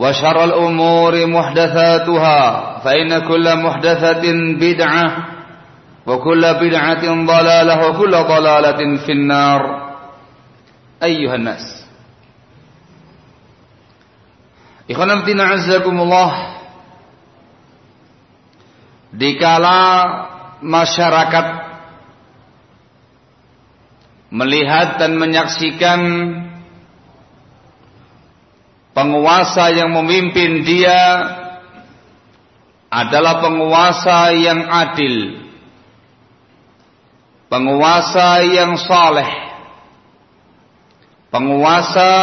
وشر الأمور محدثاتها فإن كل محدثة بدعة وكل بدعة ضلالة وكل ضلالة في النار أيها الناس Ikhwan Abdina Azzakumullah Dikala masyarakat Melihat dan menyaksikan penguasa yang memimpin dia adalah penguasa yang adil, penguasa yang saleh, penguasa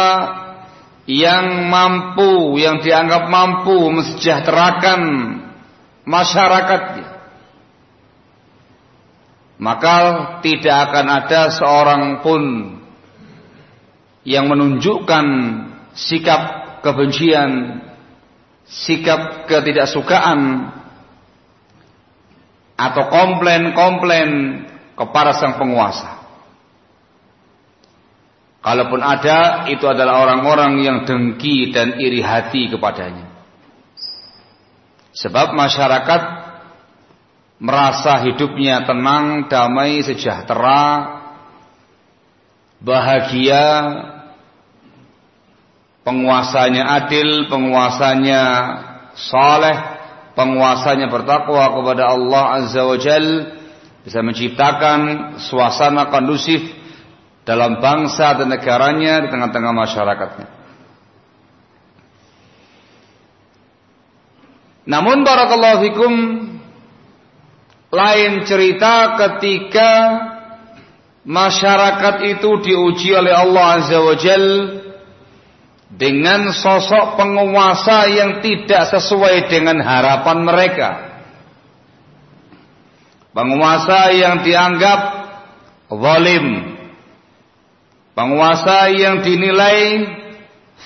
yang mampu, yang dianggap mampu mensejahterakan masyarakatnya. Maka tidak akan ada seorang pun yang menunjukkan sikap kebencian, sikap ketidaksukaan atau komplain-komplain kepada sang penguasa. Kalaupun ada, itu adalah orang-orang yang dengki dan iri hati kepadanya. Sebab masyarakat merasa hidupnya tenang, damai, sejahtera, bahagia, penguasanya adil, penguasanya saleh, penguasanya bertakwa kepada Allah Azza wa Jal, bisa menciptakan suasana kondusif dalam bangsa dan negaranya di tengah-tengah masyarakatnya. Namun barakallahu fikum lain cerita ketika masyarakat itu diuji oleh Allah Azza wa Jalla dengan sosok penguasa yang tidak sesuai dengan harapan mereka. Penguasa yang dianggap zalim. Penguasa yang dinilai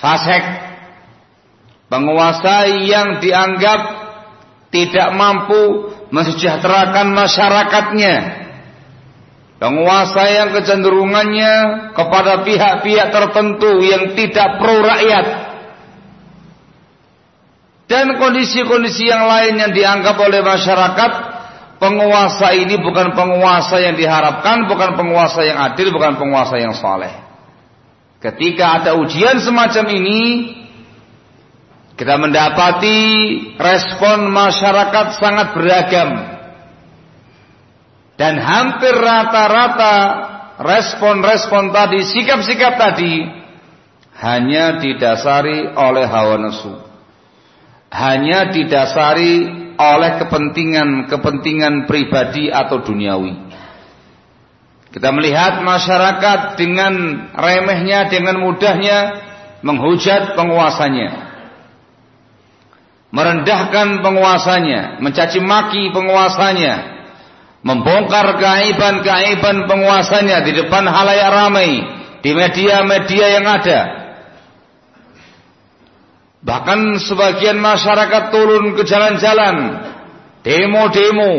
fasik. Penguasa yang dianggap tidak mampu mensejahterakan masyarakatnya Penguasa yang kecenderungannya kepada pihak-pihak tertentu yang tidak pro rakyat. Dan kondisi-kondisi yang lain yang dianggap oleh masyarakat, penguasa ini bukan penguasa yang diharapkan, bukan penguasa yang adil, bukan penguasa yang saleh. Ketika ada ujian semacam ini, kita mendapati respon masyarakat sangat beragam dan hampir rata-rata respon-respon tadi, sikap-sikap tadi hanya didasari oleh hawa nafsu. Hanya didasari oleh kepentingan-kepentingan pribadi atau duniawi. Kita melihat masyarakat dengan remehnya, dengan mudahnya menghujat penguasanya. Merendahkan penguasanya, mencaci maki penguasanya, membongkar keaiban-keaiban penguasanya di depan halayak ramai, di media-media yang ada. Bahkan sebagian masyarakat turun ke jalan-jalan, demo-demo,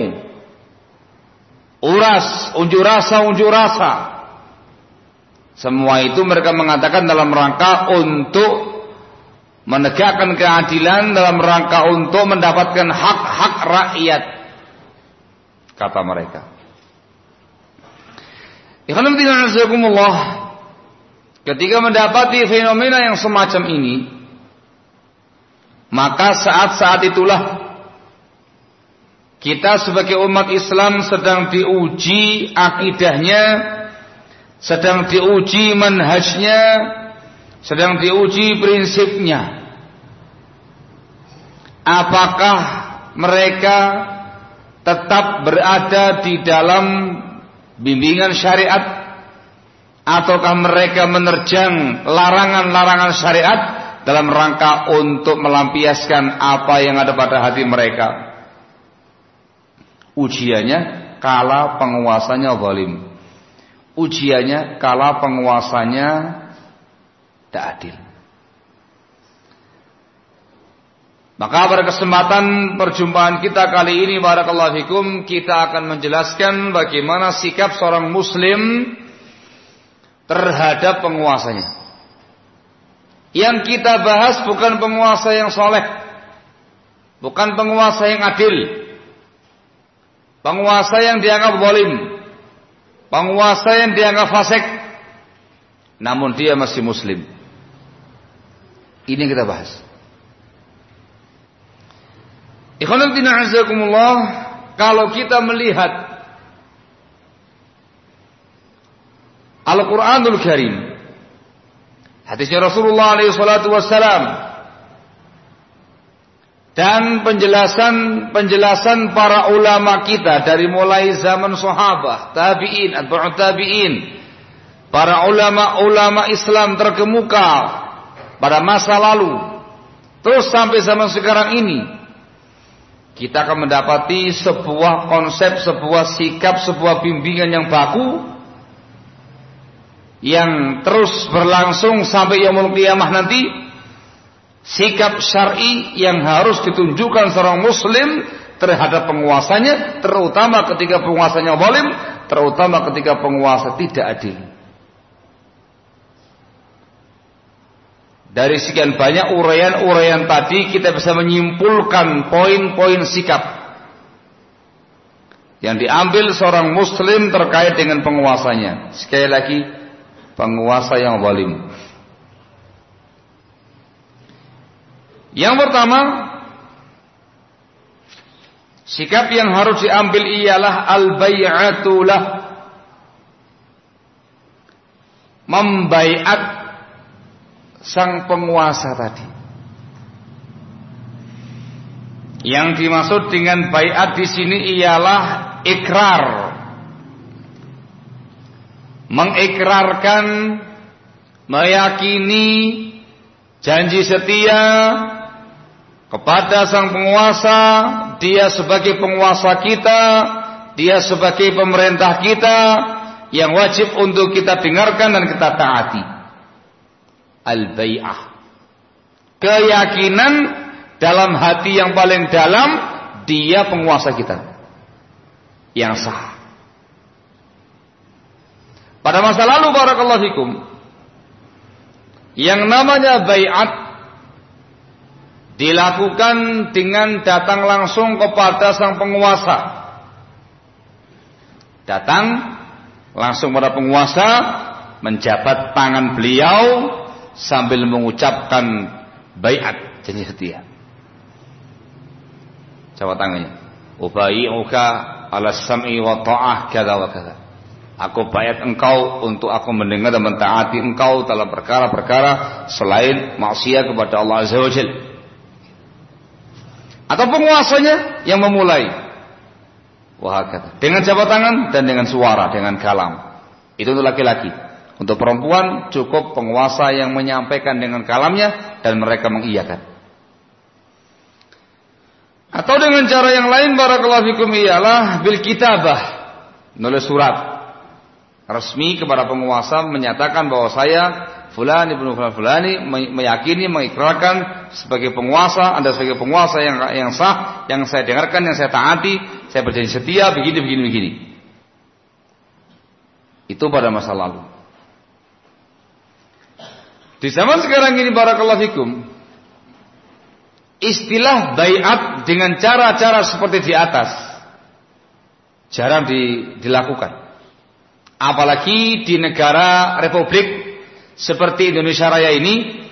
uras, unjuk rasa, unjuk rasa. Semua itu mereka mengatakan dalam rangka untuk menegakkan keadilan dalam rangka untuk mendapatkan hak-hak rakyat kata mereka. Ketika mendapati fenomena yang semacam ini, maka saat-saat itulah kita sebagai umat Islam sedang diuji akidahnya, sedang diuji manhajnya, sedang diuji prinsipnya. Apakah mereka tetap berada di dalam bimbingan syariat ataukah mereka menerjang larangan-larangan syariat dalam rangka untuk melampiaskan apa yang ada pada hati mereka? Ujiannya kala penguasanya zalim. Ujiannya kala penguasanya tidak adil. Maka pada kesempatan perjumpaan kita kali ini barakallahu fikum kita akan menjelaskan bagaimana sikap seorang muslim terhadap penguasanya. Yang kita bahas bukan penguasa yang soleh, bukan penguasa yang adil, penguasa yang dianggap zalim, penguasa yang dianggap fasik, namun dia masih muslim. Ini yang kita bahas. Azakumullah, kalau kita melihat Al-Quranul Karim, hadisnya Rasulullah SAW, dan penjelasan-penjelasan para ulama kita dari mulai zaman sahabat, tabi'in, atau tabi'in, para ulama-ulama Islam terkemuka pada masa lalu, terus sampai zaman sekarang ini, kita akan mendapati sebuah konsep, sebuah sikap, sebuah bimbingan yang baku yang terus berlangsung sampai yaumul qiyamah nanti. Sikap syar'i yang harus ditunjukkan seorang muslim terhadap penguasanya terutama ketika penguasanya zalim terutama ketika penguasa tidak adil dari sekian banyak uraian-uraian tadi kita bisa menyimpulkan poin-poin sikap yang diambil seorang muslim terkait dengan penguasanya sekali lagi penguasa yang zalim Yang pertama, sikap yang harus diambil ialah al-bai'atulah. Membaiat sang penguasa tadi. Yang dimaksud dengan baiat di sini ialah ikrar. Mengikrarkan, meyakini janji setia kepada sang penguasa, dia sebagai penguasa kita, dia sebagai pemerintah kita yang wajib untuk kita dengarkan dan kita taati. Al-bai'ah. Keyakinan dalam hati yang paling dalam dia penguasa kita. Yang sah. Pada masa lalu barakallahu fikum yang namanya bai'at dilakukan dengan datang langsung kepada sang penguasa. Datang langsung pada penguasa, menjabat tangan beliau sambil mengucapkan bayat janji setia. Jabat tangannya. Ubai'uka ala sam'i wa ta'ah kada wa kada. Aku bayat engkau untuk aku mendengar dan mentaati engkau dalam perkara-perkara selain maksiat kepada Allah Azza wa Jalla. Atau penguasanya yang memulai. Wah, dengan jabat tangan dan dengan suara, dengan kalam. Itu untuk laki-laki. Untuk perempuan cukup penguasa yang menyampaikan dengan kalamnya dan mereka mengiyakan. Atau dengan cara yang lain barakallahu fikum ialah bil kitabah. Nulis surat resmi kepada penguasa menyatakan bahwa saya Fulani ibnu Fulan Fulani meyakini, mengikrarkan sebagai penguasa, Anda sebagai penguasa yang yang sah, yang saya dengarkan, yang saya taati, saya berjanji setia, begini, begini, begini. Itu pada masa lalu. Di zaman sekarang ini barakallahu fikum, istilah bayat dengan cara-cara seperti di atas jarang di, dilakukan. Apalagi di negara republik seperti Indonesia Raya ini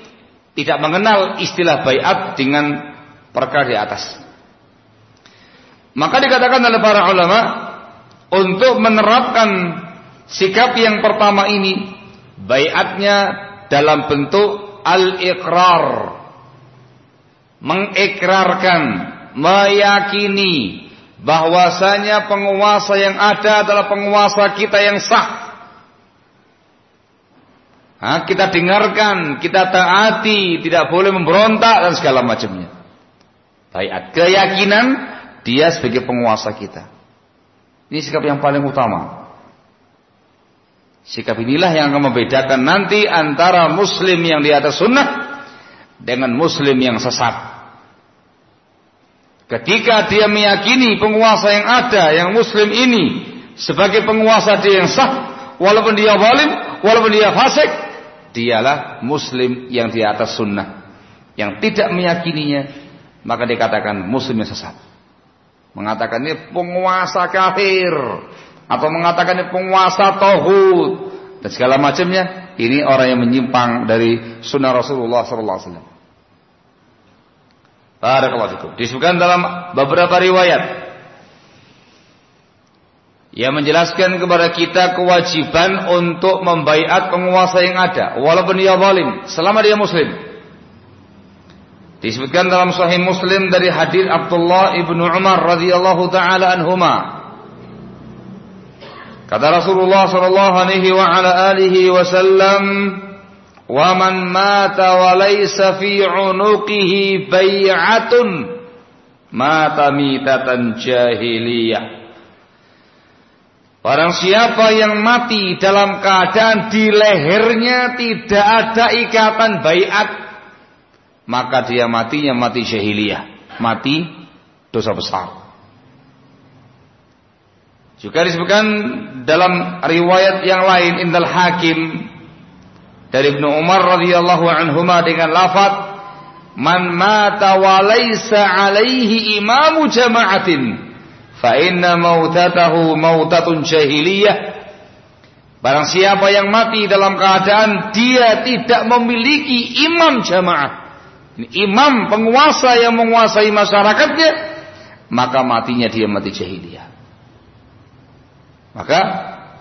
tidak mengenal istilah bayat dengan perkara di atas. Maka dikatakan oleh para ulama untuk menerapkan sikap yang pertama ini bayatnya dalam bentuk al-iqrar mengikrarkan meyakini bahwasanya penguasa yang ada adalah penguasa kita yang sah Ha, kita dengarkan, kita taati, tidak boleh memberontak dan segala macamnya. Bayat keyakinan dia sebagai penguasa kita. Ini sikap yang paling utama. Sikap inilah yang akan membedakan nanti antara muslim yang di atas sunnah dengan muslim yang sesat. Ketika dia meyakini penguasa yang ada, yang muslim ini sebagai penguasa dia yang sah, walaupun dia zalim, walaupun dia fasik, dialah muslim yang di atas sunnah. Yang tidak meyakininya maka dikatakan muslim yang sesat. Mengatakan ini penguasa kafir atau mengatakan penguasa tohut dan segala macamnya? Ini orang yang menyimpang dari sunnah Rasulullah sallallahu alaihi wasallam. Barakallahu Disebutkan dalam beberapa riwayat. Yang menjelaskan kepada kita kewajiban untuk membaiat penguasa yang ada walaupun dia zalim selama dia muslim. Disebutkan dalam sahih muslim dari hadis Abdullah ibnu Umar radhiyallahu taala anhuma kata Rasulullah sallallahu alaihi wa ala alihi wasallam wa man mata wa laysa fi unuqihi bai'atun mata mitatan jahiliyah Barang siapa yang mati dalam keadaan di lehernya tidak ada ikatan bayat, maka dia matinya mati jahiliyah, mati dosa besar. Juga disebutkan dalam riwayat yang lain indal hakim dari Ibnu Umar radhiyallahu anhuma dengan lafaz man mata wa laysa alaihi imamu jama'atin fa inna mautatahu mautatun jahiliyah Barang siapa yang mati dalam keadaan dia tidak memiliki imam jamaah. Imam penguasa yang menguasai masyarakatnya, maka matinya dia mati jahiliyah. Maka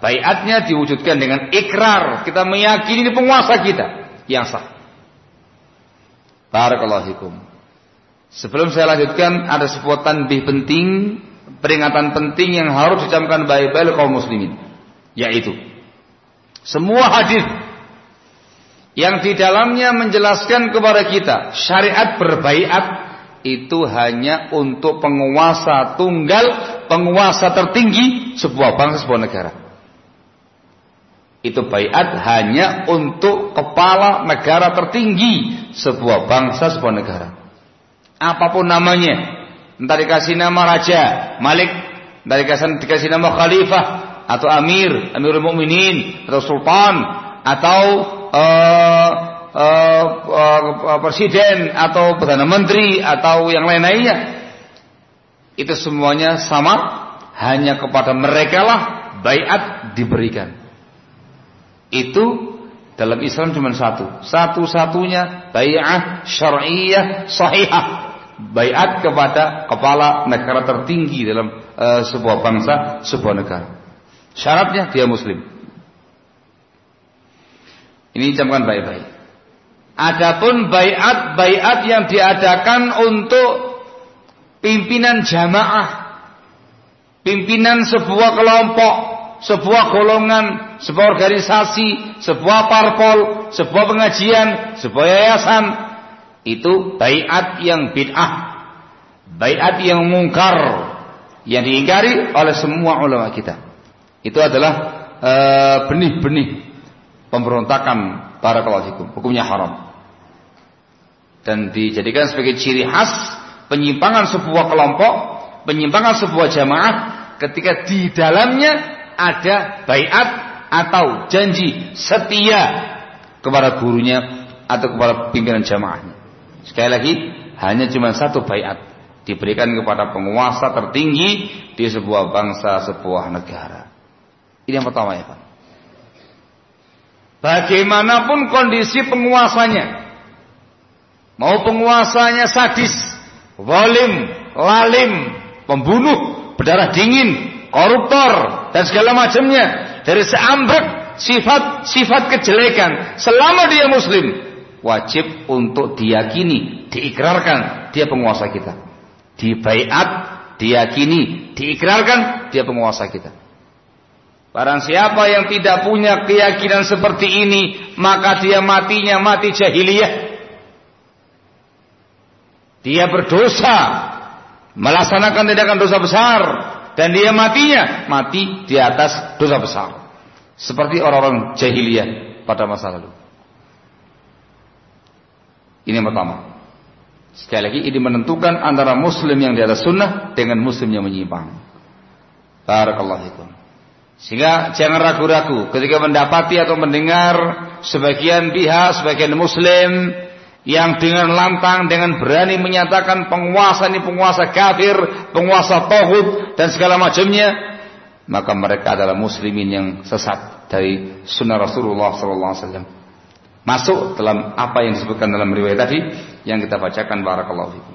bayatnya diwujudkan dengan ikrar. Kita meyakini ini penguasa kita yang sah. Barakallahu fikum. Sebelum saya lanjutkan ada sebuah tanbih penting peringatan penting yang harus dicamkan baik-baik kaum muslimin yaitu semua hadis yang di dalamnya menjelaskan kepada kita syariat berbaiat itu hanya untuk penguasa tunggal, penguasa tertinggi sebuah bangsa, sebuah negara. Itu baiat hanya untuk kepala negara tertinggi sebuah bangsa, sebuah negara. Apa pun namanya, Entah dikasih nama raja, malik, entah dikasih, dikasih nama khalifah atau amir, amirul mukminin atau sultan atau uh, uh, uh, presiden atau perdana menteri atau yang lain-lainnya. Itu semuanya sama, hanya kepada mereka lah bayat diberikan. Itu dalam Islam cuma satu, satu-satunya bayat syariah sahihah bayat kepada kepala negara tertinggi dalam uh, sebuah bangsa, sebuah negara. Syaratnya dia muslim. Ini camkan baik-baik. Adapun bayat-bayat yang diadakan untuk pimpinan jamaah, pimpinan sebuah kelompok, sebuah golongan, sebuah organisasi, sebuah parpol, sebuah pengajian, sebuah yayasan, itu bayat yang bid'ah, bayat yang mungkar, yang diingkari oleh semua ulama kita. Itu adalah eh, benih-benih pemberontakan para fikum. Hukumnya haram. Dan dijadikan sebagai ciri khas penyimpangan sebuah kelompok, penyimpangan sebuah jamaah ketika di dalamnya ada bayat atau janji setia kepada gurunya atau kepada pimpinan jamaahnya. Sekali lagi, hanya cuma satu bayat diberikan kepada penguasa tertinggi di sebuah bangsa, sebuah negara. Ini yang pertama ya Pak. Bagaimanapun kondisi penguasanya, mau penguasanya sadis, zalim, lalim, pembunuh, berdarah dingin, koruptor dan segala macamnya dari seambrek sifat-sifat kejelekan selama dia muslim wajib untuk diyakini, diikrarkan dia penguasa kita dibaiat, diyakini, diikrarkan dia penguasa kita. Barang siapa yang tidak punya keyakinan seperti ini, maka dia matinya mati jahiliyah. Dia berdosa, melaksanakan tindakan dosa besar, dan dia matinya mati di atas dosa besar. Seperti orang-orang jahiliyah pada masa lalu. Ini yang pertama. Sekali lagi ini menentukan antara muslim yang di atas sunnah dengan muslim yang menyimpang. Barakallahu. Sehingga jangan ragu-ragu ketika mendapati atau mendengar sebagian pihak, sebagian muslim yang dengan lantang, dengan berani menyatakan penguasa ini penguasa kafir, penguasa tohut dan segala macamnya, maka mereka adalah muslimin yang sesat dari sunnah Rasulullah SAW masuk dalam apa yang disebutkan dalam riwayat tadi yang kita bacakan barakallahu fikum.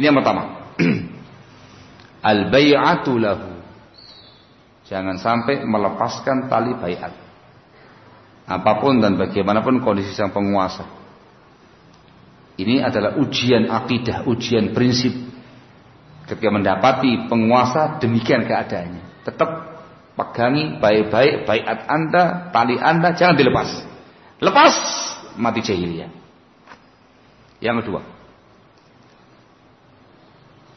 Ini yang pertama. Al bai'atu lahu. Jangan sampai melepaskan tali baiat. Apa pun dan bagaimanapun kondisi sang penguasa. Ini adalah ujian akidah, ujian prinsip. Ketika mendapati penguasa demikian keadaannya. Tetap pegangi baik-baik baiat Anda, tali Anda jangan dilepas. Lepas mati jahiliyah. Yang kedua.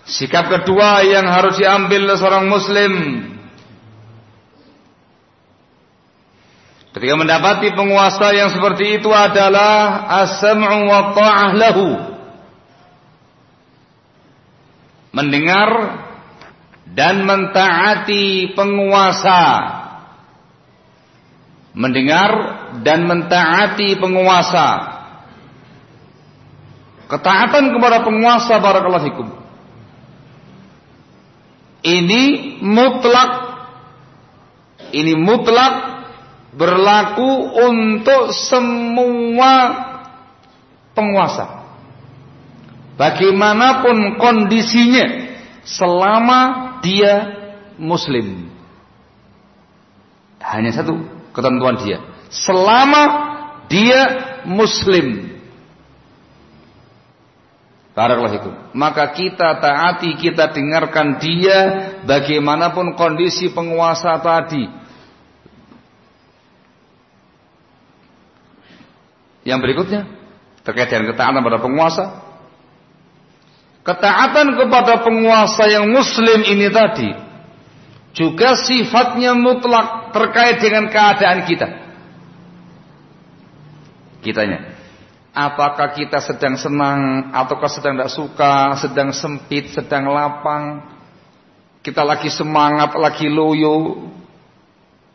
Sikap kedua yang harus diambil seorang muslim Ketika mendapati penguasa yang seperti itu adalah as-sam'u wa ta'ah lahu. Mendengar dan mentaati penguasa mendengar dan mentaati penguasa. Ketaatan kepada penguasa barakallahu fikum. Ini mutlak ini mutlak berlaku untuk semua penguasa. Bagaimanapun kondisinya selama dia muslim. Hanya satu ketentuan dia. Selama dia muslim. Barakallahu Maka kita taati, kita dengarkan dia bagaimanapun kondisi penguasa tadi. Yang berikutnya terkait dengan ketaatan pada penguasa. Ketaatan kepada penguasa yang muslim ini tadi juga sifatnya mutlak terkait dengan keadaan kita. Kitanya. Apakah kita sedang senang ataukah sedang tidak suka, sedang sempit, sedang lapang, kita lagi semangat, lagi loyo,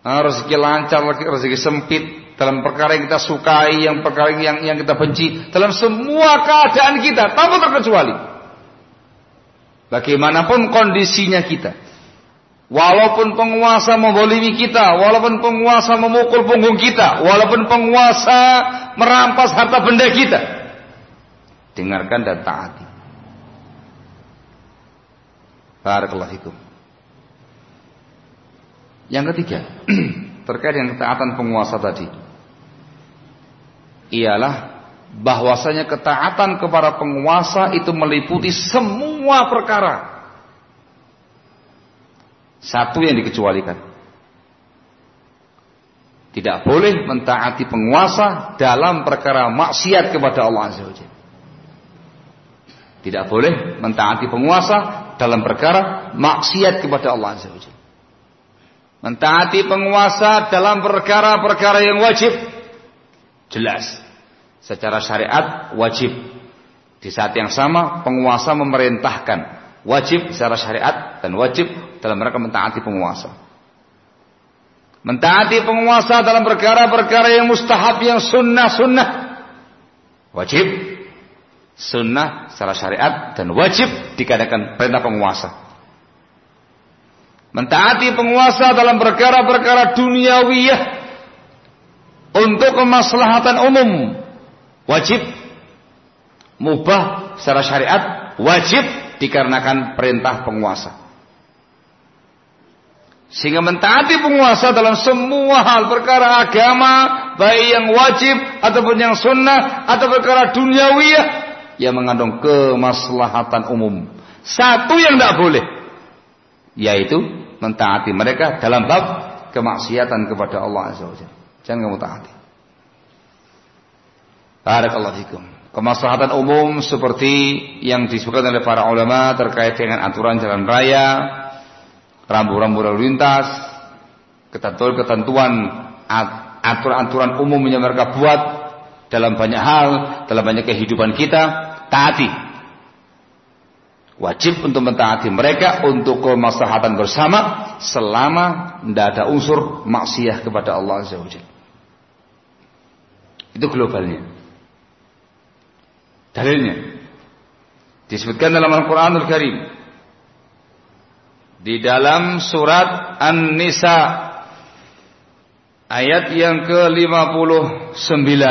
nah, rezeki lancar, rezeki sempit, dalam perkara yang kita sukai, yang perkara yang yang kita benci, dalam semua keadaan kita tanpa terkecuali. Bagaimanapun kondisinya kita, Walaupun penguasa membolimi kita, walaupun penguasa memukul punggung kita, walaupun penguasa merampas harta benda kita. Dengarkan dan taati. Barakallahu fikum. Yang ketiga, terkait dengan ketaatan penguasa tadi. Ialah bahwasanya ketaatan kepada penguasa itu meliputi semua perkara. Satu yang dikecualikan. Tidak boleh mentaati penguasa dalam perkara maksiat kepada Allah Azza wa Tidak boleh mentaati penguasa dalam perkara maksiat kepada Allah Azza wa Mentaati penguasa dalam perkara-perkara yang wajib. Jelas secara syariat wajib. Di saat yang sama penguasa memerintahkan wajib secara syariat dan wajib dalam mereka mentaati penguasa. Mentaati penguasa dalam perkara-perkara yang mustahab yang sunnah-sunnah wajib sunnah secara syariat dan wajib dikatakan perintah penguasa. Mentaati penguasa dalam perkara-perkara duniawiyah untuk kemaslahatan umum wajib mubah secara syariat wajib dikarenakan perintah penguasa. Sehingga mentaati penguasa dalam semua hal perkara agama baik yang wajib ataupun yang sunnah atau perkara duniawiyah yang mengandung kemaslahatan umum. Satu yang tidak boleh yaitu mentaati mereka dalam bab kemaksiatan kepada Allah Azza wa Jangan kamu taati. Barakallahu fikum. Kemaslahatan umum seperti yang disebutkan oleh para ulama terkait dengan aturan jalan raya, rambu-rambu lalu lintas, ketentuan-ketentuan aturan-aturan umum yang mereka buat dalam banyak hal, dalam banyak kehidupan kita, taati. Wajib untuk mentaati mereka untuk kemaslahatan bersama selama tidak ada unsur maksiat kepada Allah Azza wa Itu globalnya. Dalilnya. Disebutkan dalam Al-Qur'anul Karim. Di dalam surat An-Nisa. Ayat yang ke-59.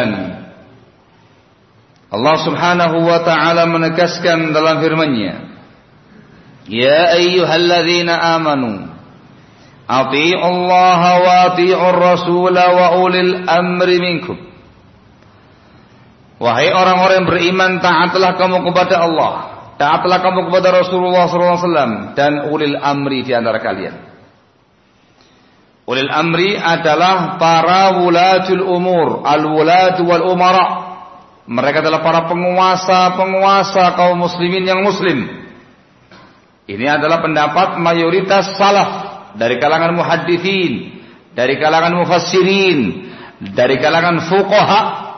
Allah Subhanahu wa taala menegaskan dalam firman-Nya Ya ayyuhalladzina amanu Ati'u Allah wa ati'u Rasul wa ulil amri minkum Wahai orang-orang beriman, taatlah kamu kepada Allah, taatlah kamu kepada Rasulullah SAW dan ulil amri di antara kalian. Ulil amri adalah para wulatul umur, al-wulatu wal umara. Mereka adalah para penguasa-penguasa kaum muslimin yang muslim. Ini adalah pendapat mayoritas salaf dari kalangan muhaddithin, dari kalangan mufassirin, dari kalangan fuqaha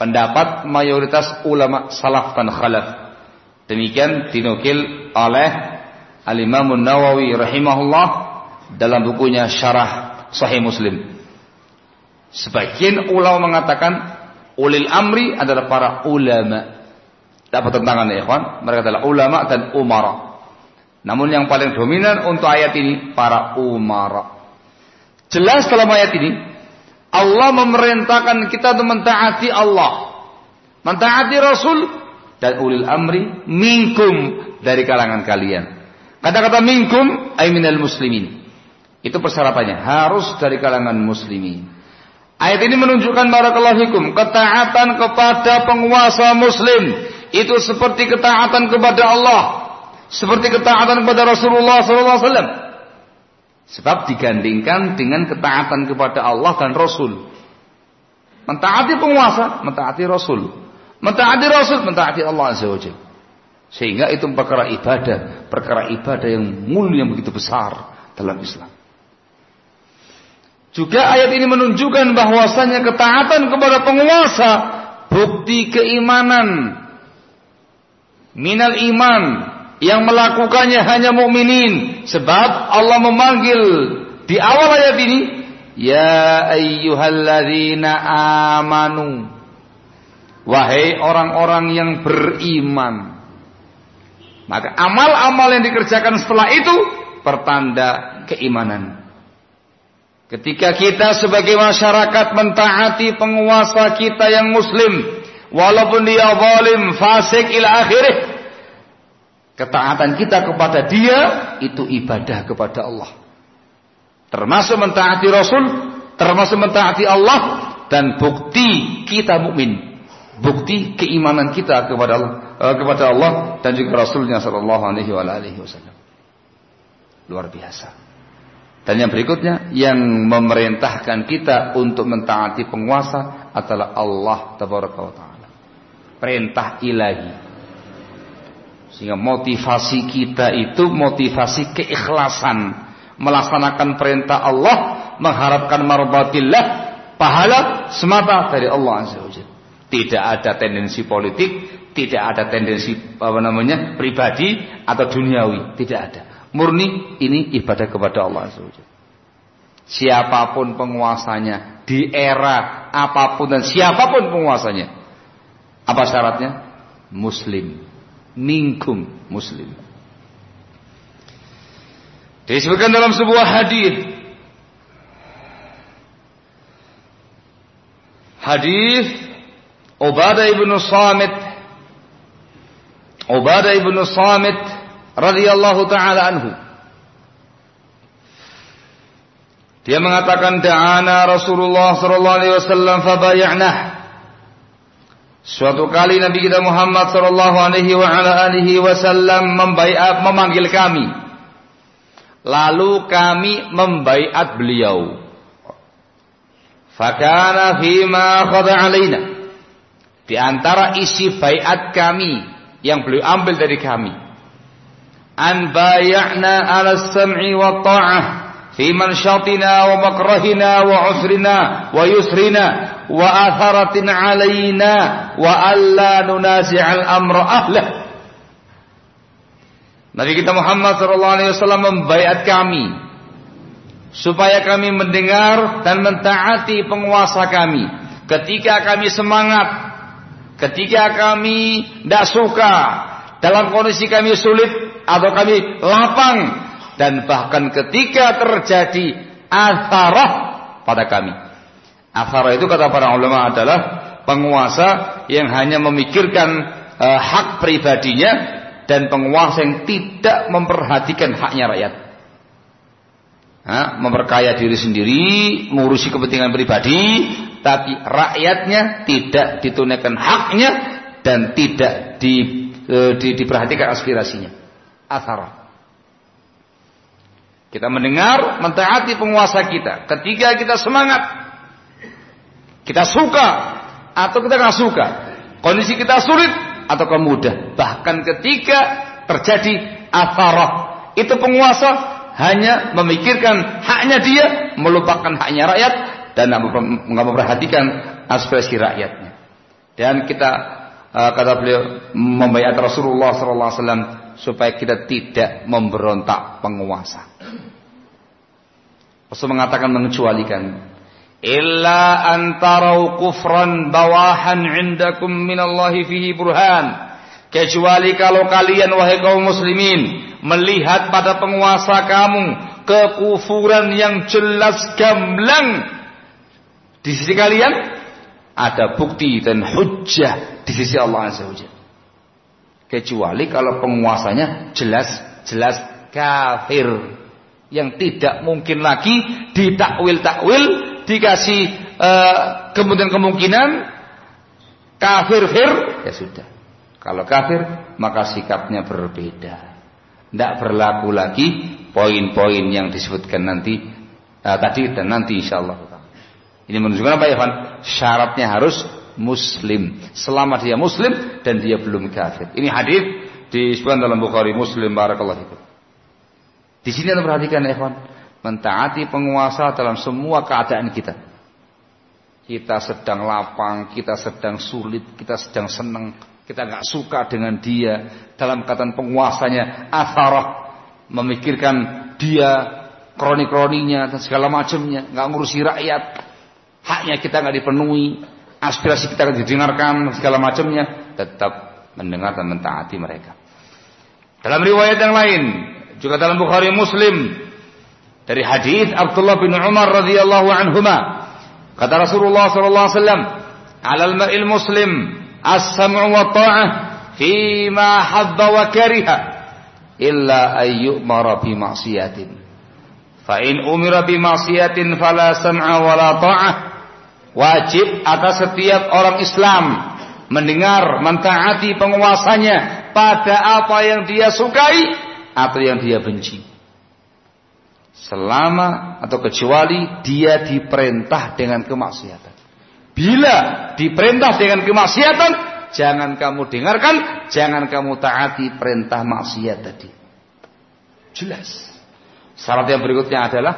pendapat mayoritas ulama salaf dan khalaf. Demikian dinukil oleh Al-Imam Nawawi rahimahullah dalam bukunya Syarah Sahih Muslim. Sebagian ulama mengatakan ulil amri adalah para ulama. Dapat tentangan ya ikhwan, mereka adalah ulama dan umara. Namun yang paling dominan untuk ayat ini para umara. Jelas dalam ayat ini Allah memerintahkan kita untuk mentaati Allah, mentaati Rasul dan ulil amri minkum dari kalangan kalian. Kata-kata minkum ay minal muslimin. Itu persyaratannya harus dari kalangan muslimin. Ayat ini menunjukkan barakallahu fikum ketaatan kepada penguasa muslim itu seperti ketaatan kepada Allah, seperti ketaatan kepada Rasulullah sallallahu alaihi wasallam. Sebab digandingkan dengan ketaatan kepada Allah dan Rasul. Mentaati penguasa, mentaati Rasul. Mentaati Rasul, mentaati Allah Azza wa Sehingga itu perkara ibadah, perkara ibadah yang mulia yang begitu besar dalam Islam. Juga ayat ini menunjukkan bahwasanya ketaatan kepada penguasa bukti keimanan minal iman yang melakukannya hanya mukminin. Sebab Allah memanggil di awal ayat ini ya ayyuhalladzina amanu. Wahai orang-orang yang beriman. Maka amal-amal yang dikerjakan setelah itu pertanda keimanan. Ketika kita sebagai masyarakat mentaati penguasa kita yang muslim walaupun dia zalim fasik ila akhirih Ketaatan kita kepada dia itu ibadah kepada Allah. Termasuk mentaati Rasul, termasuk mentaati Allah dan bukti kita mukmin. bukti keimanan kita kepada Allah, uh, kepada Allah dan juga Rasulnya Shallallahu Alaihi Wasallam. Luar biasa. Dan yang berikutnya yang memerintahkan kita untuk mentaati penguasa adalah Allah Taala. Perintah ilahi. Sehingga motivasi kita itu motivasi keikhlasan melaksanakan perintah Allah, mengharapkan marbatillah, pahala semata dari Allah Azza wa Tidak ada tendensi politik, tidak ada tendensi apa namanya pribadi atau duniawi, tidak ada. Murni ini ibadah kepada Allah Azza wa Siapa pun penguasanya di era apa pun dan siapa pun penguasanya. Apa syaratnya? Muslim. Ningkum muslim. Disebutkan dalam sebuah hadis. Hadis Ubadah ibnu Samit. Ubadah ibnu Samit radhiyallahu taala anhu. Dia mengatakan da'ana Rasulullah sallallahu alaihi wasallam fabay'nah Suatu kali Nabi kita Muhammad sallallahu alaihi wa ala alihi wasallam membaiat memanggil kami Lalu kami membaiat beliau. Fakana fima khada alaina. Di antara isi baiat kami yang beliau ambil dari kami. An bay'na ala sam'i wa ta'ah usrina wa yusrina wa atharatin alaina wa alla nunasi'al amra ahlah. Nabi kita Muhammad SAW membaiat kami supaya kami mendengar dan mentaati penguasa kami. Ketika kami semangat, ketika kami tidak suka, dalam kondisi kami sulit atau kami lapang dan bahkan ketika terjadi atharah pada kami. Atharah itu kata para ulama adalah penguasa yang hanya memikirkan uh, hak pribadinya dan penguasa yang tidak memperhatikan haknya rakyat. Ha, memperkaya diri sendiri, mengurusi kepentingan pribadi, tapi rakyatnya tidak ditunaikan haknya dan tidak di, e, di, diperhatikan aspirasinya. Athara. Kita mendengar, mentaati penguasa kita. Ketika kita semangat, kita suka atau kita nggak suka, kondisi kita sulit, atau mudah. Bahkan ketika terjadi atharah, itu penguasa hanya memikirkan haknya dia, melupakan haknya rakyat dan nggak memperhatikan aspirasi rakyatnya. Dan kita uh, kata beliau membayar Rasulullah SAW supaya kita tidak memberontak penguasa. Rasul mengatakan mengecualikan illa antarau kufran bawahan indakum minallahi fihi burhan. Kecuali kalau kalian wahai kaum muslimin melihat pada penguasa kamu kekufuran yang jelas gamblang. Di sisi kalian ada bukti dan hujjah di sisi Allah Azza wajalla kecuali kalau penguasanya jelas-jelas kafir. Yang tidak mungkin lagi ditakwil-takwil dikasih uh, kemudian kemungkinan kafir fir ya sudah. Kalau kafir maka sikapnya berbeda. Tidak berlaku lagi poin-poin yang disebutkan nanti uh, tadi dan nanti insya Allah. Ini menunjukkan apa ya syaratnya harus muslim. Selama dia muslim dan dia belum kafir. Ini hadis disebutkan dalam Bukhari Muslim. Barakallahu di sini anda perhatikan ya mentaati penguasa dalam semua keadaan kita. Kita sedang lapang, kita sedang sulit, kita sedang senang, kita nggak suka dengan dia. Dalam keadaan penguasanya atharah. Memikirkan dia kroni-kroninya dan segala macamnya, nggak ngurusi rakyat, haknya kita nggak dipenuhi, aspirasi kita nggak didengarkan segala macamnya, tetap mendengar dan mentaati mereka. Dalam riwayat yang lain, juga dalam Bukhari Muslim, dari hadis Abdullah bin Umar radhiyallahu anhuma kata Rasulullah sallallahu alaihi wasallam "Alal mar'il muslim as-sam'u wa ta'ah fi ma habba wa kariha illa ay yu'mara bi ma'siyatin fa in umira bi ma'siyatin fala sam'a wa la ta'ah wajib atas setiap orang Islam mendengar, mentaati penguasanya pada apa yang dia sukai atau yang dia benci. Selama atau kecuali dia diperintah dengan kemaksiatan. Bila diperintah dengan kemaksiatan, jangan kamu dengarkan, jangan kamu taati perintah maksiat tadi. Jelas. Syarat yang berikutnya adalah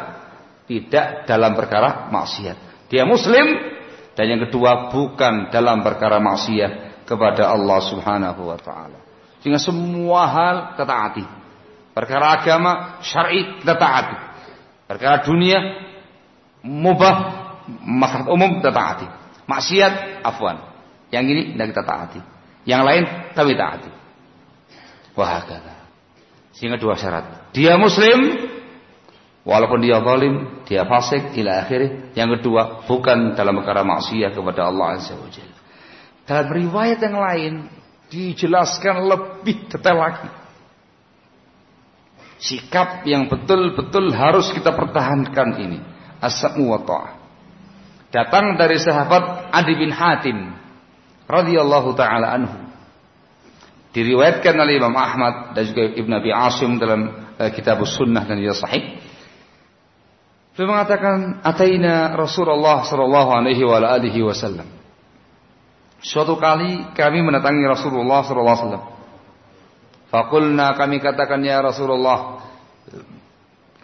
tidak dalam perkara maksiat. Dia muslim dan yang kedua bukan dalam perkara maksiat kepada Allah Subhanahu wa taala. Sehingga semua hal kita taati. Perkara agama syar'i kita taati. Perkara dunia mubah masyarakat umum kita taati. Maksiat afwan. Yang ini tidak kita taati. Yang lain tapi taati. Wah Sehingga dua syarat. Dia muslim Walaupun dia zalim, dia fasik ila akhirnya. Yang kedua, bukan dalam perkara maksiat kepada Allah Azza wa Jalla. Dalam riwayat yang lain dijelaskan lebih detail lagi. Sikap yang betul-betul harus kita pertahankan ini. As-sa'mu wa ta'ah. Datang dari sahabat Adi bin Hatim radhiyallahu taala anhu. Diriwayatkan oleh Imam Ahmad dan juga Ibn Abi Asim dalam uh, kitab sunnah dan dia sahih Beliau mengatakan, "Ataina Rasulullah sallallahu alaihi wa alihi wasallam." Suatu kali kami mendatangi Rasulullah sallallahu alaihi wasallam. Fakulna kami katakan ya Rasulullah,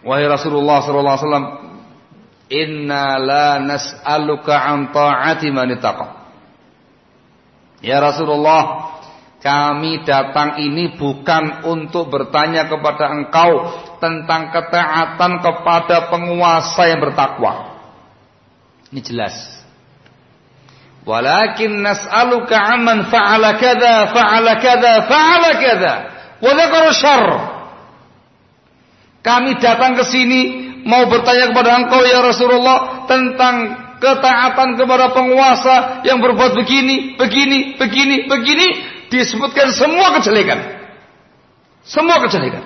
wahai Rasulullah sallallahu alaihi wasallam, inna la nas'aluka an ta'ati man Ya Rasulullah, kami datang ini bukan untuk bertanya kepada engkau tentang ketaatan kepada penguasa yang bertakwa. Ini jelas. Walakin nas'aluka amman fa'ala kada, fa'ala kada, fa'ala kada. Wa syarr. Kami datang ke sini mau bertanya kepada engkau ya Rasulullah tentang ketaatan kepada penguasa yang berbuat begini, begini, begini, begini disebutkan semua kejelekan. Semua kejelekan.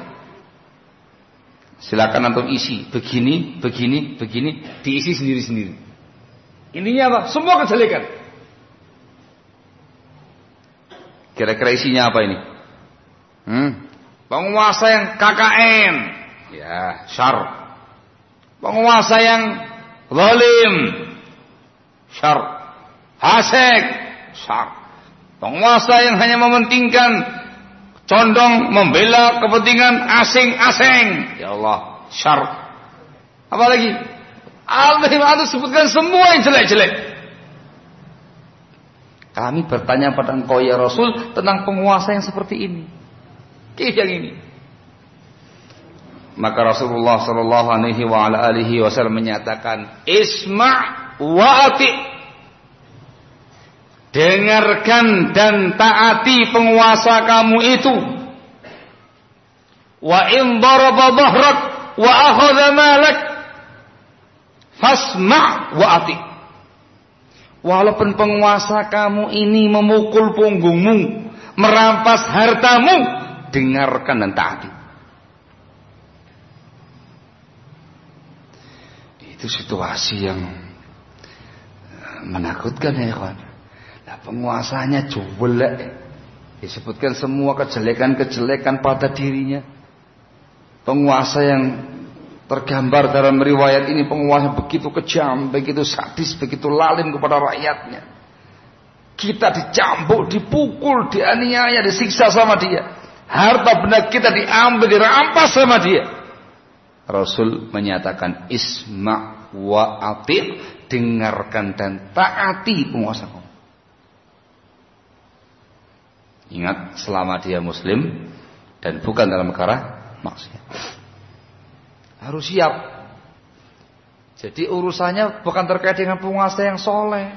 Silakan antum isi begini, begini, begini, diisi sendiri-sendiri. Ininya apa? Semua kejelekan. Kira-kira isinya apa ini? Hmm? Penguasa yang KKN, ya syar. Penguasa yang zalim, syar. Hasek, syar. Penguasa yang hanya mementingkan condong membela kepentingan asing-asing. Ya Allah, syar. Apalagi? Al-Bahim sebutkan semua yang jelek-jelek. Kami bertanya pada engkau ya Rasul tentang penguasa yang seperti ini. Kif yang ini. Maka Rasulullah Shallallahu Alaihi Wasallam menyatakan, Isma' wa ati' Dengarkan dan taati penguasa kamu itu. Wa in daraba dhahrak wa akhadha malak fasma' wa ati. Walaupun penguasa kamu ini memukul punggungmu, merampas hartamu, dengarkan dan taati. Itu situasi yang menakutkan ya kawan. Penguasanya jelek. Disebutkan semua kejelekan-kejelekan pada dirinya. Penguasa yang tergambar dalam riwayat ini penguasa begitu kejam, begitu sadis, begitu lalim kepada rakyatnya. Kita dicambuk, dipukul, dianiaya, disiksa sama dia. Harta benda kita diambil, dirampas sama dia. Rasul menyatakan isma wa ati dengarkan dan taati penguasa kamu. Ingat selama dia muslim dan bukan dalam perkara maksiat. Harus siap. Jadi urusannya bukan terkait dengan penguasa yang soleh.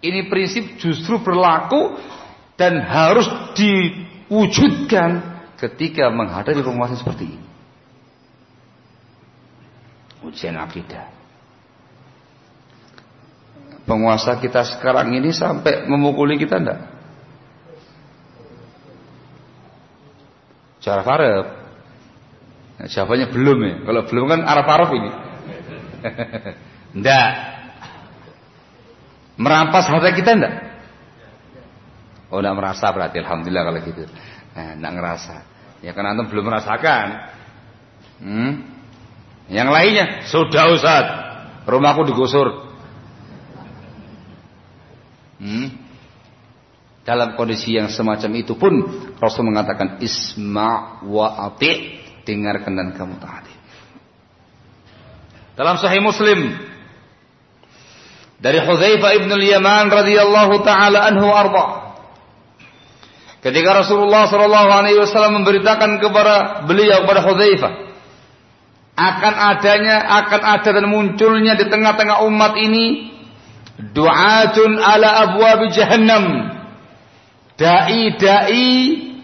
Ini prinsip justru berlaku dan harus diwujudkan ketika menghadapi penguasa seperti ini. Ujian akidah. Penguasa kita sekarang ini sampai memukuli kita enggak? Araf Arab. Nah, jawabannya belum ya. Kalau belum kan Arab Arab ini. Enggak. Merampas harta kita enggak? Oh, enggak merasa berarti alhamdulillah kalau gitu. Nah, ngerasa. Ya kan antum belum merasakan. Hmm? Yang lainnya, sudah Ustaz. Rumahku digusur. Hmm? Dalam kondisi yang semacam itu pun Rasul mengatakan isma' wa ati' dengarkan dan kamu taati. Dalam sahih Muslim dari Hudzaifah ibn al-Yaman radhiyallahu taala anhu arba. Ketika Rasulullah sallallahu alaihi wasallam memberitakan kepada beliau kepada Hudzaifah akan adanya akan ada dan munculnya di tengah-tengah umat ini du'atun ala abwab jahannam dai-dai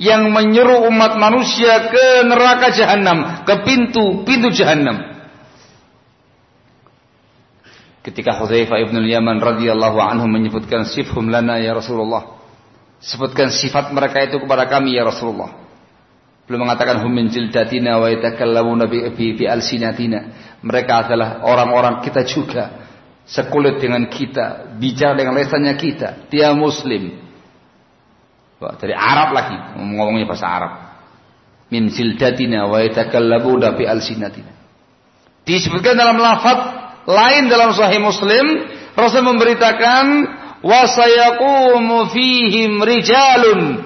yang menyeru umat manusia ke neraka jahanam ke pintu-pintu jahanam ketika Hudzaifah ibn al-Yaman radhiyallahu anhu menyebutkan sifhum lana ya Rasulullah sebutkan sifat mereka itu kepada kami ya Rasulullah belum mengatakan hum min jildatina wa yatakallamuna bi bi alsinatina mereka adalah orang-orang kita juga sekulit dengan kita, bicara dengan lesannya kita. Dia muslim. Dari Arab lagi, ngomongnya bahasa Arab. Min sildatina wa yatakallamuna bi alsinatina. Disebutkan dalam lafaz lain dalam sahih Muslim, Rasul memberitakan wa sayaqumu fihim rijalun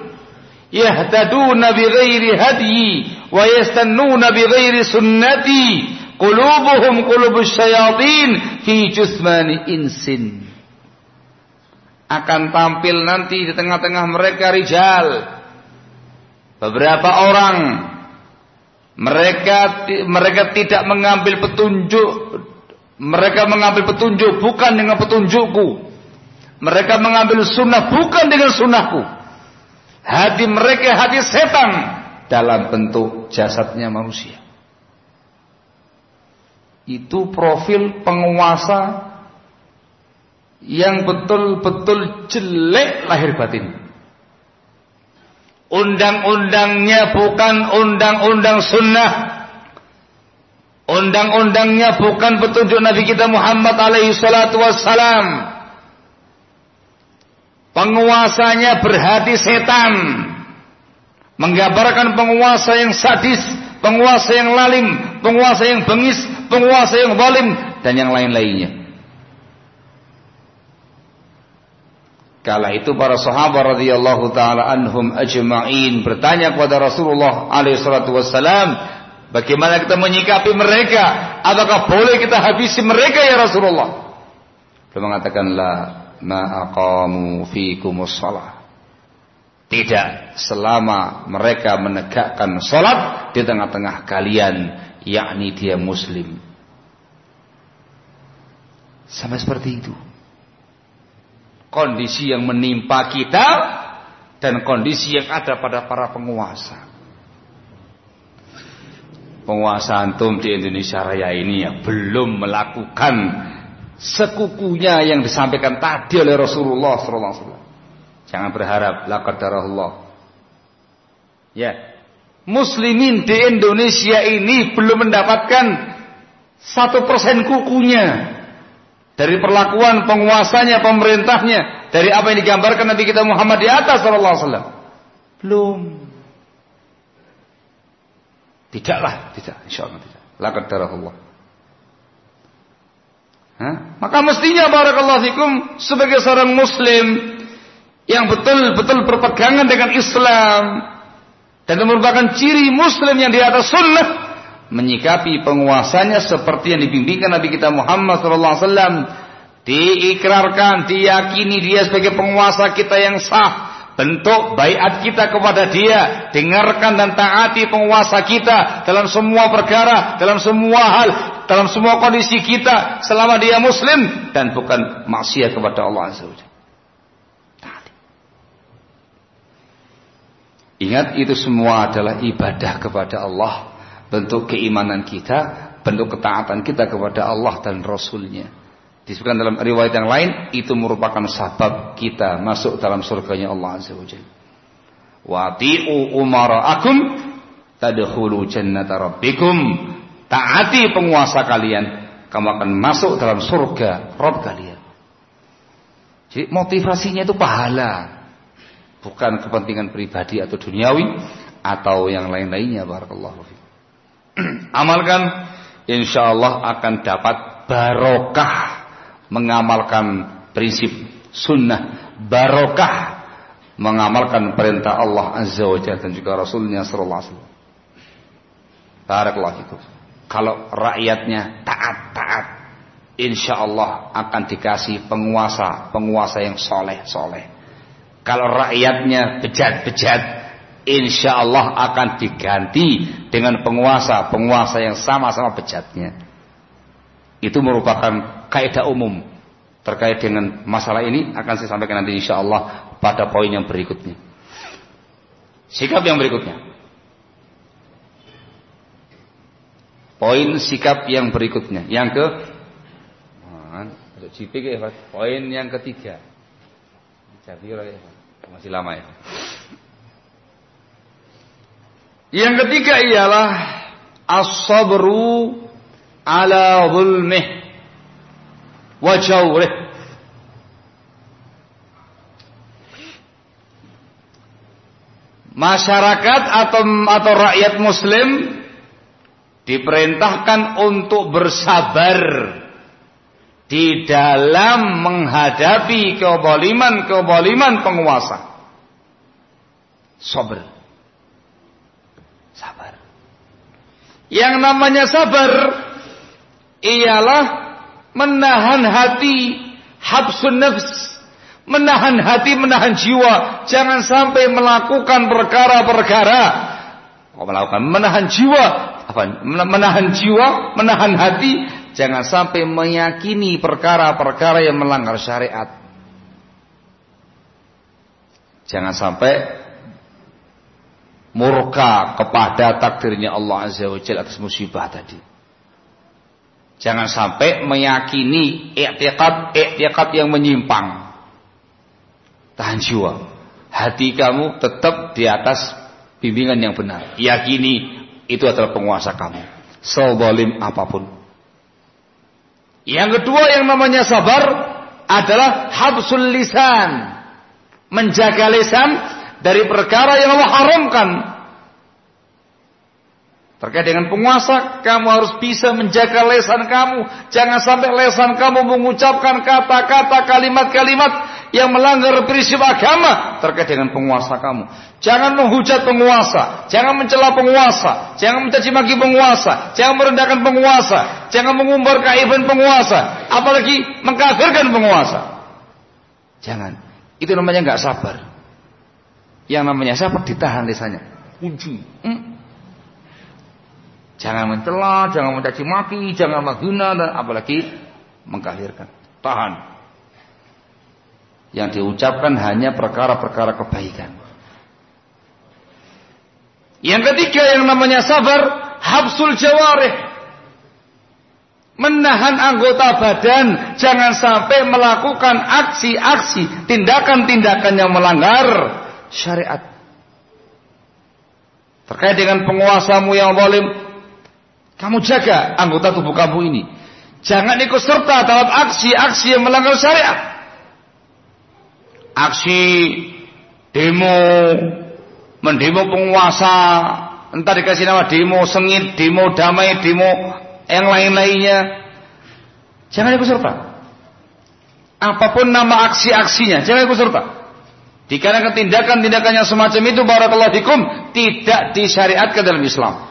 yahtaduna bi ghairi hadyi wa yastannuna bi ghairi sunnati Qulubuhum qulubus syayatin fi jusmani insin. Akan tampil nanti di tengah-tengah mereka rijal. Beberapa orang mereka mereka tidak mengambil petunjuk mereka mengambil petunjuk bukan dengan petunjukku. Mereka mengambil sunnah bukan dengan sunnahku. Hati mereka hati setan dalam bentuk jasadnya manusia. Itu profil penguasa yang betul-betul jelek lahir batin. Undang-undangnya bukan undang-undang sunnah. Undang-undangnya bukan petunjuk Nabi kita Muhammad alaihi salatu wassalam. Penguasanya berhati setan. Menggambarkan penguasa yang sadis, penguasa yang lalim, penguasa yang bengis, penguasa yang zalim dan yang lain-lainnya. Kala itu para sahabat radhiyallahu taala anhum ajma'in bertanya kepada Rasulullah alaihi salatu bagaimana kita menyikapi mereka? Apakah boleh kita habisi mereka ya Rasulullah? Beliau mengatakan la ma aqamu fikumus shalah. Tidak selama mereka menegakkan salat di tengah-tengah kalian yakni dia muslim. Sama seperti itu. Kondisi yang menimpa kita dan kondisi yang ada pada para penguasa. Penguasa antum di Indonesia Raya ini yang belum melakukan sekukunya yang disampaikan tadi oleh Rasulullah SAW. Jangan berharap laqad darahullah. Ya, muslimin di Indonesia ini belum mendapatkan satu persen kukunya dari perlakuan penguasanya, pemerintahnya, dari apa yang digambarkan Nabi kita Muhammad di atas Sallallahu Alaihi Wasallam. Belum. Tidaklah, tidak, insya Allah tidak. Lakat darah Allah. Hah? Maka mestinya barakallahu fikum sebagai seorang muslim yang betul-betul berpegangan dengan Islam, dan merupakan ciri muslim yang di atas sunnah menyikapi penguasanya seperti yang dibimbingkan Nabi kita Muhammad SAW diikrarkan, diyakini dia sebagai penguasa kita yang sah bentuk bayat kita kepada dia dengarkan dan taati penguasa kita dalam semua perkara dalam semua hal dalam semua kondisi kita selama dia muslim dan bukan maksiat kepada Allah Azza wa Ingat itu semua adalah ibadah kepada Allah. Bentuk keimanan kita, bentuk ketaatan kita kepada Allah dan Rasulnya. Disebutkan dalam riwayat yang lain, itu merupakan sabab kita masuk dalam surganya Allah Azza wa. Wati'u umara'akum tadkhulu jannata rabbikum. Taati penguasa kalian, kamu akan masuk dalam surga Rabb kalian. Jadi motivasinya itu pahala. bukan kepentingan pribadi atau duniawi atau yang lain-lainnya barakallahu. Amalkan insyaallah akan dapat barokah mengamalkan prinsip sunnah barokah mengamalkan perintah Allah Azza wa Jalla dan juga Rasulnya Sallallahu Alaihi Wasallam. Kalau rakyatnya taat-taat, insya Allah akan dikasih penguasa, penguasa yang soleh, soleh. Kalau rakyatnya bejat-bejat, insya Allah akan diganti dengan penguasa, penguasa yang sama-sama bejatnya. Itu merupakan kaidah umum terkait dengan masalah ini akan saya sampaikan nanti insya Allah pada poin yang berikutnya. Sikap yang berikutnya. Poin sikap yang berikutnya. Yang ke ya, Poin yang ketiga. Ya, Masih lama ya. Yang ketiga ialah as-sabru ala zulmih wa jawrih. Masyarakat atau atau rakyat muslim diperintahkan untuk bersabar di dalam menghadapi keboliman-keboliman penguasa. Sabar. Sabar. Yang namanya sabar ialah menahan hati, habsun nafs, menahan hati, menahan jiwa, jangan sampai melakukan perkara-perkara, melakukan menahan jiwa apa menahan jiwa, menahan hati, jangan sampai meyakini perkara-perkara yang melanggar syariat. Jangan sampai murka kepada takdirnya Allah Azza wa Jalla atas musibah tadi. Jangan sampai meyakini i'tiqad-i'tiqad yang menyimpang. Tahan jiwa. Hati kamu tetap di atas bimbingan yang benar. Yakini itu adalah penguasa kamu. Sezalim apa pun. Yang kedua yang namanya sabar adalah habsul lisan. Menjaga lisan dari perkara yang Allah haramkan. Terkait dengan penguasa, kamu harus bisa menjaga lesan kamu. Jangan sampai lesan kamu mengucapkan kata-kata, kalimat-kalimat yang melanggar prinsip agama terkait dengan penguasa kamu. Jangan menghujat penguasa, jangan mencela penguasa, jangan mencaci maki penguasa, jangan merendahkan penguasa, jangan mengumbar keaiban penguasa, apalagi mengkafirkan penguasa. Jangan. Itu namanya nggak sabar. Yang namanya sabar ditahan lisannya. Kunci. Hmm? Jangan mencela, jangan mencaci maki, jangan menghina dan apalagi mengkafirkan. Tahan. Yang diucapkan hanya perkara-perkara kebaikan. Yang ketiga yang namanya sabar, habsul jawarih. Menahan anggota badan, jangan sampai melakukan aksi-aksi, tindakan-tindakan yang melanggar syariat. Terkait dengan penguasamu yang zalim, kamu jaga anggota tubuh kamu ini. Jangan ikut serta dalam aksi-aksi yang melanggar syariat. Aksi demo, mendemo penguasa, entah dikasih nama demo sengit, demo damai, demo yang lain-lainnya. Jangan ikut serta. Apa pun nama aksi-aksinya, jangan ikut serta. Dikarenakan tindakan-tindakan yang semacam itu barakallahu fikum tidak disyariatkan dalam Islam.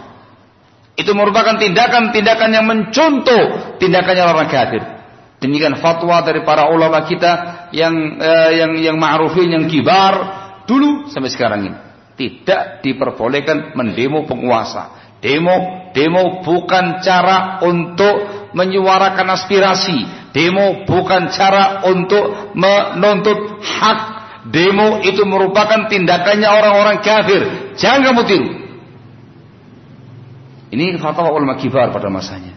Itu merupakan tindakan-tindakan yang mencontoh tindakannya orang kafir. Demikian fatwa dari para ulama kita yang eh, yang yang ma'rufin, yang kibar dulu sampai sekarang ini. Tidak diperbolehkan mendemo penguasa. Demo, demo bukan cara untuk menyuarakan aspirasi. Demo bukan cara untuk menuntut hak. Demo itu merupakan tindakannya orang-orang kafir. Jangan kamu tiru. Ini fatwa ulama kibar pada masanya.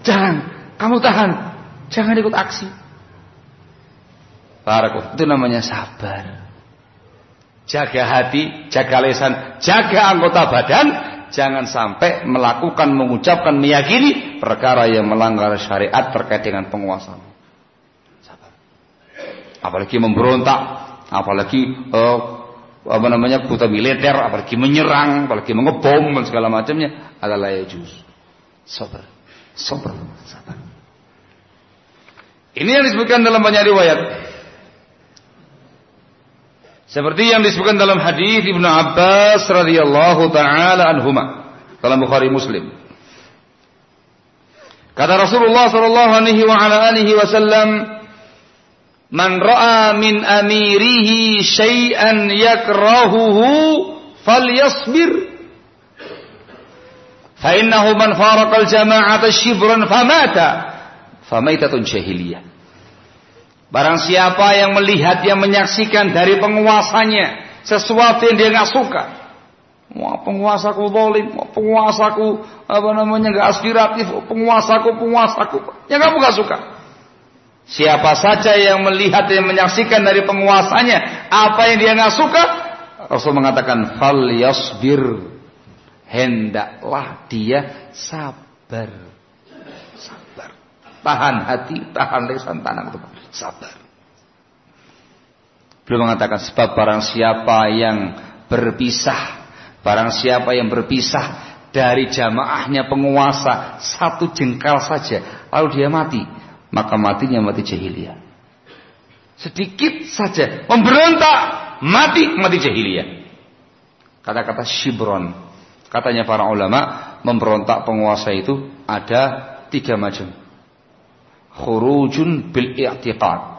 Jangan, kamu tahan. Jangan ikut aksi. Barakuh, itu namanya sabar. Jaga hati, jaga lesan, jaga anggota badan, jangan sampai melakukan, mengucapkan, meyakini perkara yang melanggar syariat terkait dengan penguasa. Apalagi memberontak, apalagi uh, apa namanya buta militer, apalagi menyerang, apalagi mengebom dan segala macamnya adalah ya juz. Sabar, sabar, sabar. Ini yang disebutkan dalam banyak riwayat. Seperti yang disebutkan dalam hadis Ibnu Abbas radhiyallahu taala anhuma dalam Bukhari Muslim. Kata Rasulullah sallallahu alaihi wa alihi wasallam, Man ra'a min amirihi syai'an yakrahuhu falyasbir. Fa innahu man faraqa al-jama'ata shibran famata famaitatun jahiliyah. Barang siapa yang melihat yang menyaksikan dari penguasanya sesuatu yang dia nggak suka, Wah penguasaku zalim, wah penguasaku apa namanya nggak aspiratif, penguasaku penguasaku, yang kamu nggak suka. Siapa saja yang melihat dan menyaksikan dari penguasanya apa yang dia nggak suka, Rasul mengatakan fal yasbir. Hendaklah dia sabar. Sabar. Tahan hati, tahan lisan, tahan itu. Sabar. Beliau mengatakan sebab barang siapa yang berpisah, barang siapa yang berpisah dari jamaahnya penguasa satu jengkal saja, lalu dia mati, maka matinya mati jahiliyah. Sedikit saja memberontak, mati mati jahiliyah. Kata-kata shibron. Katanya para ulama, memberontak penguasa itu ada tiga macam. Khurujun bil i'tiqad.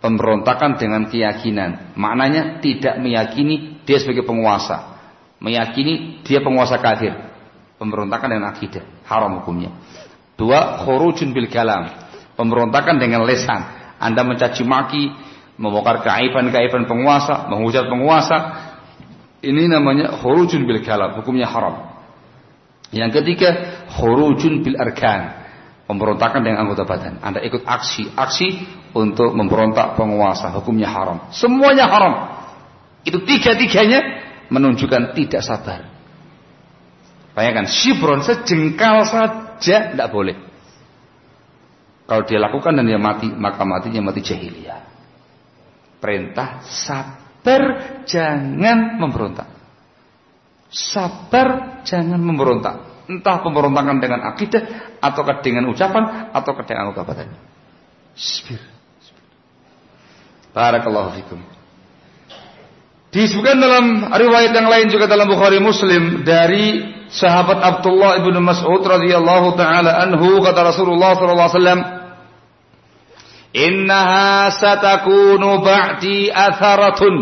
Pemberontakan dengan keyakinan. Maknanya tidak meyakini dia sebagai penguasa. Meyakini dia penguasa kafir. Pemberontakan dengan akidah. Haram hukumnya. Dua, khurujun bil kalam pemberontakan dengan lesan. Anda mencaci maki, membongkar keaiban-keaiban penguasa, menghujat penguasa. Ini namanya khurujun bil kalam, hukumnya haram. Yang ketiga, khurujun bil arkan. Pemberontakan dengan anggota badan. Anda ikut aksi-aksi untuk memberontak penguasa, hukumnya haram. Semuanya haram. Itu tiga-tiganya menunjukkan tidak sabar. Bayangkan, shibron sejengkal saja tidak boleh. Kalau dia lakukan dan dia mati, maka matinya mati jahiliyah. Perintah sabar jangan memberontak. Sabar jangan memberontak. Entah pemberontakan dengan akidah ataukah dengan ucapan ataukah dengan ungkapan. Sabir. Barakallahu fikum. Disebutkan dalam riwayat yang lain juga dalam Bukhari Muslim dari sahabat Abdullah ibnu Mas'ud radhiyallahu taala anhu kata Rasulullah sallallahu alaihi wasallam Innaha satakunu ba'di atharatun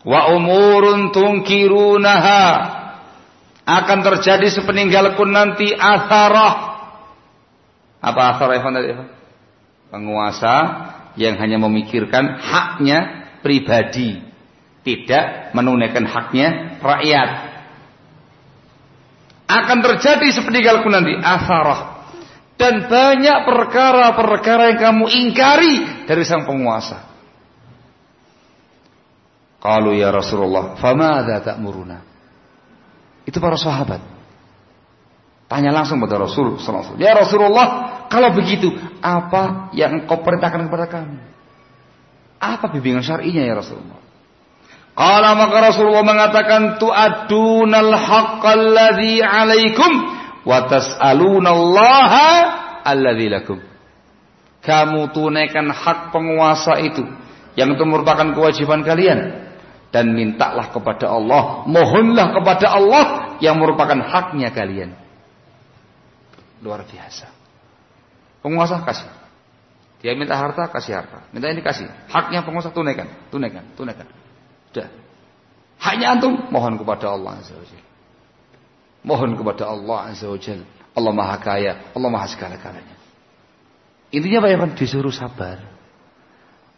wa umurun tunkirunaha. Akan terjadi sepeninggalku nanti atharah. Apa atharah ya penguasa yang hanya memikirkan haknya pribadi tidak menunaikan haknya rakyat. Akan terjadi sepeninggalku nanti atharah dan banyak perkara-perkara yang kamu ingkari dari sang penguasa. Kalau ya Rasulullah, famada ta'muruna? Itu para sahabat. Tanya langsung pada Rasul sallallahu Ya Rasulullah, kalau begitu, apa yang engkau perintahkan kepada kami? Apa bimbingan syar'inya ya Rasulullah? Kalau maka Rasulullah mengatakan tu'adunal haqqal ladzi 'alaikum wa tas'alunallaha alladzi. Kamu tunaikan hak penguasa itu yang itu merupakan kewajiban kalian dan mintalah kepada Allah, mohonlah kepada Allah yang merupakan haknya kalian. Luar biasa. Penguasa kasih. Dia minta harta, kasih harta. Minta ini kasih. Haknya penguasa tunaikan, tunaikan, tunaikan. Sudah. Haknya antum mohon kepada Allah Azza Mohon kepada Allah Azza wa Jal. Allah Maha Kaya, Allah Maha segala-galanya. Intinya Pak Irfan disuruh sabar.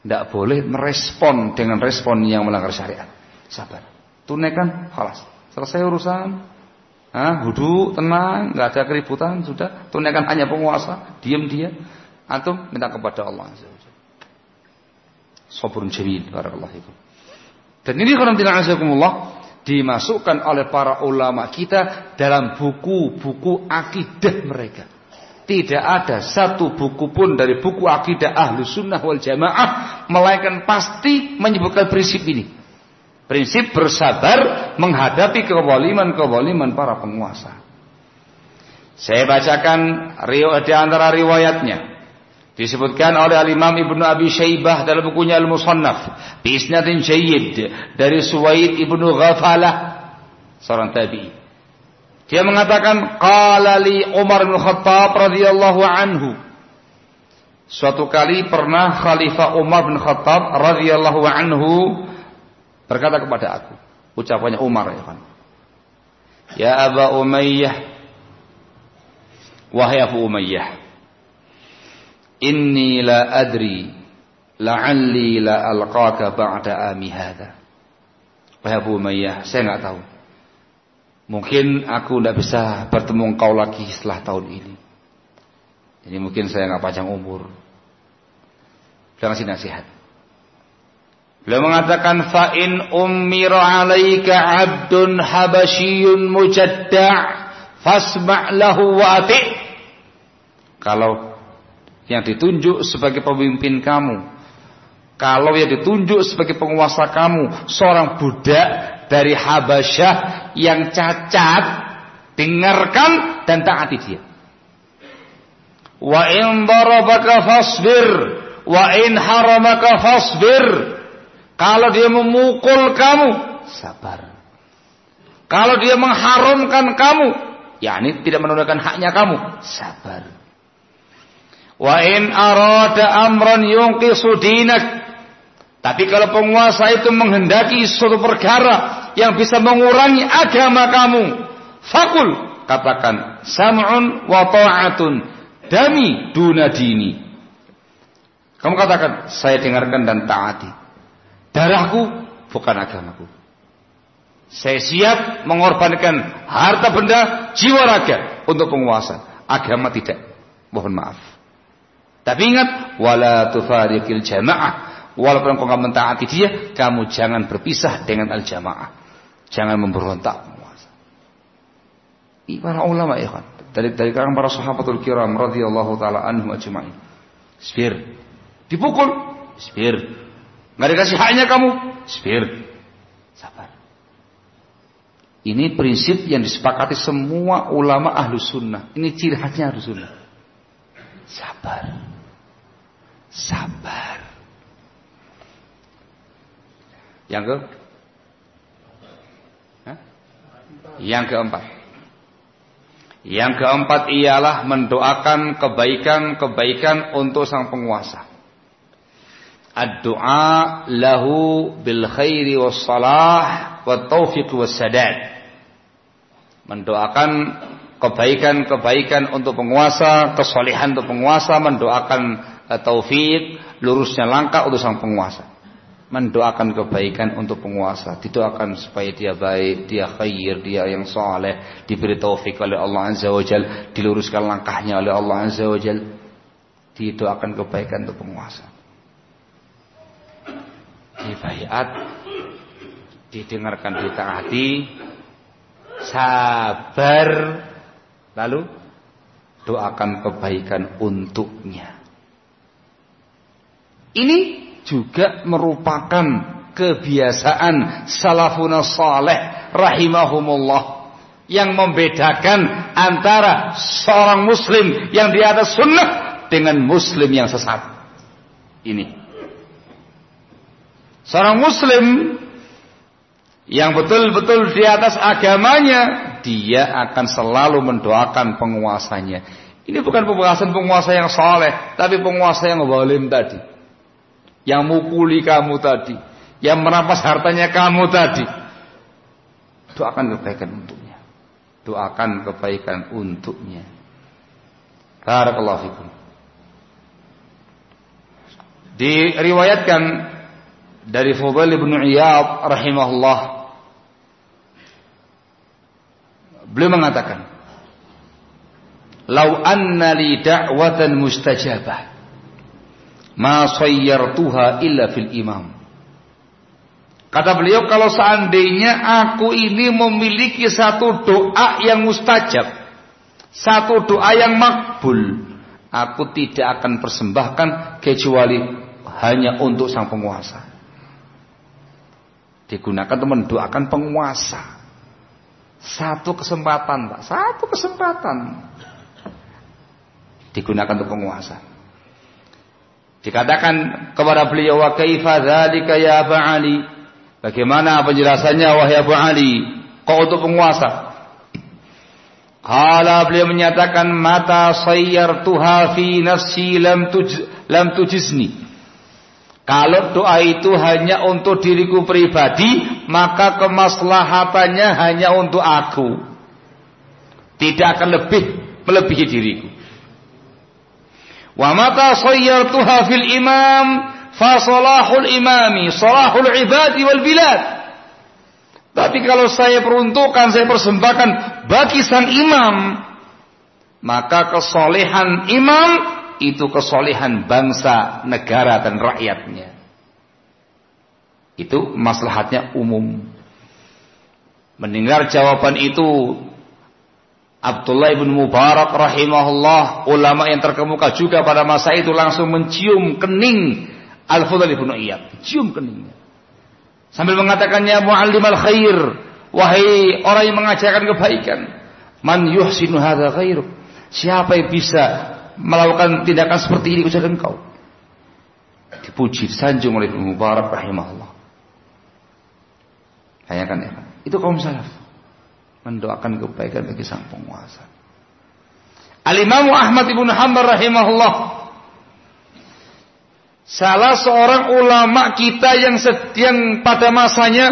Tidak boleh merespon dengan respon yang melanggar syariat. Sabar. Tunaikan, halas. Selesai urusan. Ah, hudu, tenang, nggak ada keributan, sudah. Tunaikan hanya penguasa, diam dia. Antum minta kepada Allah Azza wa Jalla. Sabrun jamil, barakallahu Dan ini kalau tidak azakumullah, dimasukkan oleh para ulama kita dalam buku-buku akidah mereka. Tidak ada satu buku pun dari buku akidah ahlu sunnah wal jamaah melainkan pasti menyebutkan prinsip ini. Prinsip bersabar menghadapi kewaliman-kewaliman para penguasa. Saya bacakan di antara riwayatnya. Disebutkan oleh Al-Imam Ibnu Abi Syaibah dalam bukunya Al-Musannaf. Bisnadin jayyid. Dari Suwaid Ibnu Ghafalah. Seorang tabi. Dia mengatakan. Qala li Umar bin Khattab radhiyallahu anhu. Suatu kali pernah Khalifah Umar bin Khattab radhiyallahu anhu berkata kepada aku. Ucapannya Umar ya kan. Ya Aba Umayyah Wahai Abu Umayyah, inni la adri la'alli la alqaka ba'da ami hadha. Wahai Abu Umayyah, saya enggak tahu. Mungkin aku tidak bisa bertemu engkau lagi setelah tahun ini. Jadi mungkin saya enggak panjang umur. Beliau ngasih nasihat. Beliau mengatakan fa'in ummira alaika abdun habasyun mujadda' fasma' lahu wa ati' kalau yang ditunjuk sebagai pemimpin kamu. Kalau yang ditunjuk sebagai penguasa kamu seorang budak dari Habasyah yang cacat dengarkan dan taati dia. Wa in darabaka fasbir wa in haramaka fasbir. Kalau dia memukul kamu sabar. Kalau dia mengharamkan kamu yakni tidak menunaikan haknya kamu sabar wa in arada amran yunqisu dinak tapi kalau penguasa itu menghendaki suatu perkara yang bisa mengurangi agama kamu fakul katakan sam'un wa ta'atun dami duna dini kamu katakan saya dengarkan dan taati darahku bukan agamaku saya siap mengorbankan harta benda, jiwa raga untuk penguasa. Agama tidak. Mohon maaf. Tapi ingat, wala tufariqil jamaah. Walaupun engkau enggak mentaati dia, kamu jangan berpisah dengan al-jamaah. Jangan memberontak para ulama ya kan. Dari dari kalangan para sahabatul kiram radhiyallahu taala anhum ajma'in. Spir. Dipukul, spir. Enggak dikasih haknya kamu, spir. Sabar. Ini prinsip yang disepakati semua ulama ahlu sunnah. Ini ciri khasnya ahlu sunnah. Sabar. Sabar. Yang ke? Hah? Yang keempat. Yang keempat ialah mendoakan kebaikan-kebaikan untuk sang penguasa. Ad-du'a lahu bil khairi was salah wa taufiq was sadad. Mendoakan kebaikan-kebaikan untuk penguasa, kesolehan untuk penguasa, mendoakan taufik, lurusnya langkah untuk sang penguasa. Mendoakan kebaikan untuk penguasa, didoakan supaya dia baik, dia khair, dia yang soleh, diberi taufik oleh Allah Azza wa diluruskan langkahnya oleh Allah Azza wa Jal, didoakan kebaikan untuk penguasa. Dibaiat didengarkan ditaati sabar. Lalu doakan kebaikan untuknya ini juga merupakan kebiasaan salafun saleh rahimahumullah yang membedakan antara seorang muslim yang di atas sunnah dengan muslim yang sesat ini seorang muslim yang betul-betul di atas agamanya, dia akan selalu mendoakan penguasanya. Ini bukan penguasaan penguasa yang soleh, tapi penguasa yang zalim tadi. Yang mukuli kamu tadi. Yang merampas hartanya kamu tadi. Doakan kebaikan untuknya. Doakan kebaikan untuknya. Barakallahu fikum. Diriwayatkan dari Fudail bin Iyad rahimahullah Beliau mengatakan, "Lau anna li da'watan mustajabah, ma sayyartuha illa fil imam." Kata beliau, kalau seandainya aku ini memiliki satu doa yang mustajab, satu doa yang makbul, aku tidak akan persembahkan kecuali hanya untuk sang penguasa. Digunakan untuk mendoakan penguasa. Satu kesempatan, Pak. Satu kesempatan. Digunakan untuk penguasa. Dikatakan kepada beliau wa kaifa dzalika ya Abu Ali? Bagaimana penjelasannya wahai Abu Ali? Kau untuk penguasa? Kala beliau menyatakan mata sayyartuha fi nafsi lam tuj lam tujizni. Kalau doa itu hanya untuk diriku pribadi, maka kemaslahatannya hanya untuk aku. Tidak akan lebih melebihi diriku. Wa mata sayyartuha fil imam fa salahul imami salahul ibadi wal bilad. Tapi kalau saya peruntukkan, saya persembahkan bagi sang imam, maka kesolehan imam itu kesolehan bangsa, negara dan rakyatnya. Itu maslahatnya umum. Mendengar jawaban itu Abdullah ibn Mubarak rahimahullah ulama yang terkemuka juga pada masa itu langsung mencium kening Al-Fudhal ibn Iyad. Cium keningnya. Sambil mengatakannya muallim al-khair. Wahai orang yang mengajarkan kebaikan. Man yuhsinu hadha khairuk. Siapa yang bisa melakukan tindakan seperti ini kecuali engkau. Dipuji, sanjung oleh Ibnu Mubarak rahimahullah. Bayangkan ya, itu kaum salaf mendoakan kebaikan bagi sang penguasa. Al-Imam Ahmad ibn Hanbal rahimahullah salah seorang ulama kita yang yang pada masanya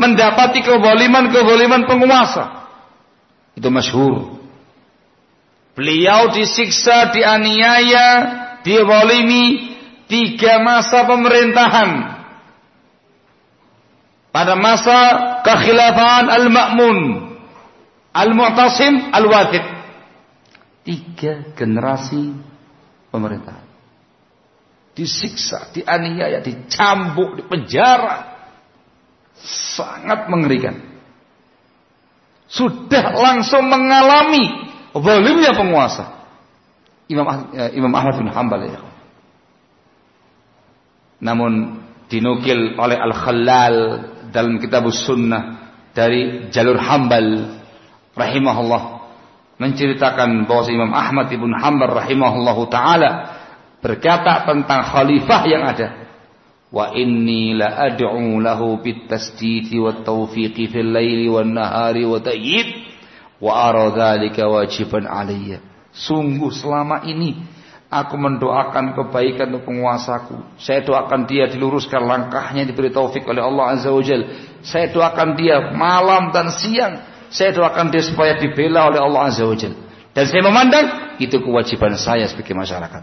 mendapati keboliman-keboliman penguasa. Itu masyhur. Beliau disiksa, dianiaya, diwalimi tiga masa pemerintahan. Pada masa kekhilafan Al-Ma'mun, Al-Mu'tasim, Al-Wadid. Tiga generasi pemerintahan. Disiksa, dianiaya, dicambuk, dipenjara. Sangat mengerikan. Sudah langsung mengalami zalimnya penguasa. Imam eh, Imam Ahmad bin Hanbal ya. Namun dinukil oleh Al-Khallal dalam kitab sunnah dari jalur Hambal rahimahullah menceritakan bahwa Imam Ahmad ibn Hanbal rahimahullah taala berkata tentang khalifah yang ada wa inni la ad'u lahu bit tasdidi wat tawfiqi fil laili wan nahari wa tayyid Wa ara dzalika wajiban alayya. Sungguh selama ini aku mendoakan kebaikan untuk penguasaku. Saya doakan dia diluruskan langkahnya diberi taufik oleh Allah Azza wa Jal. Saya doakan dia malam dan siang. Saya doakan dia supaya dibela oleh Allah Azza wa Jal. Dan saya memandang itu kewajiban saya sebagai masyarakat.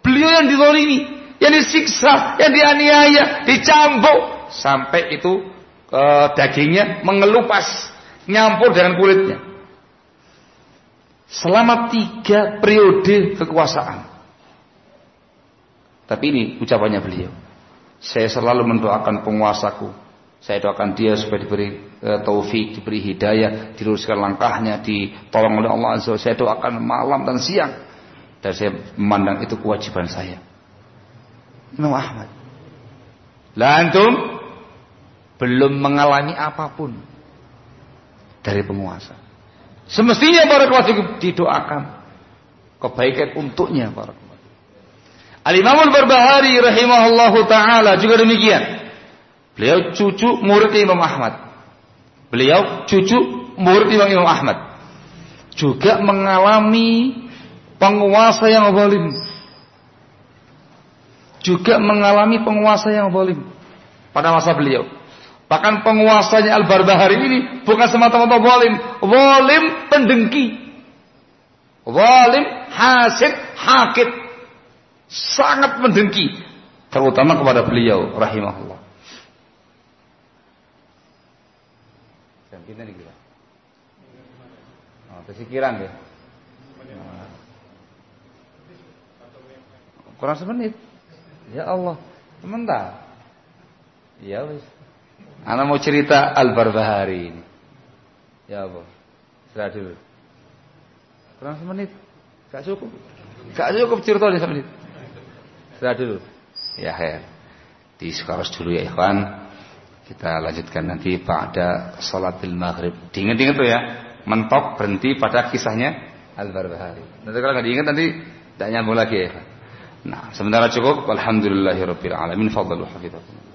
Beliau yang dizalimi, yang disiksa, yang dianiaya, dicambuk sampai itu uh, dagingnya mengelupas nyampur dengan kulitnya. Selama tiga periode kekuasaan. Tapi ini ucapannya beliau. Saya selalu mendoakan penguasaku. Saya doakan dia supaya diberi e, taufik, diberi hidayah, diluruskan langkahnya, ditolong oleh Allah Azza Saya doakan malam dan siang. Dan saya memandang itu kewajiban saya. Imam Ahmad. Lantum belum mengalami apa pun dari penguasa. Semestinya para keluarga didoakan kebaikan untuknya para keluarga. Al-Imam Al-Barbahari rahimahullahu taala juga demikian. Beliau cucu murid Imam Ahmad. Beliau cucu murid Imam Imam Ahmad. Juga mengalami penguasa yang zalim. Juga mengalami penguasa yang zalim pada masa beliau. Bahkan penguasanya Al-Barbahari ini bukan semata-mata walim. Walim pendengki. Walim hasid hakid. Sangat mendengki. Terutama kepada beliau rahimahullah. Kita nih kita. Oh, pesikiran ya. Kurang semenit. Ya Allah. Sebentar. Ya wis. Anak mau cerita Al-Barbahari ini. Ya Allah. Sudah dulu. Kurang semenit. Gak cukup. Gak cukup cerita ini semenit. Sudah dulu. Ya, ya. di sekarang dulu ya ikhwan. Kita lanjutkan nanti pada salatil maghrib. Diingat-ingat tuh ya. Mentok berhenti pada kisahnya Al-Barbahari. Nanti kalau nggak diingat nanti tidak nyambung lagi ya. Nah, sementara cukup. Alhamdulillahirabbil alamin. Fadhalu hafidhakum.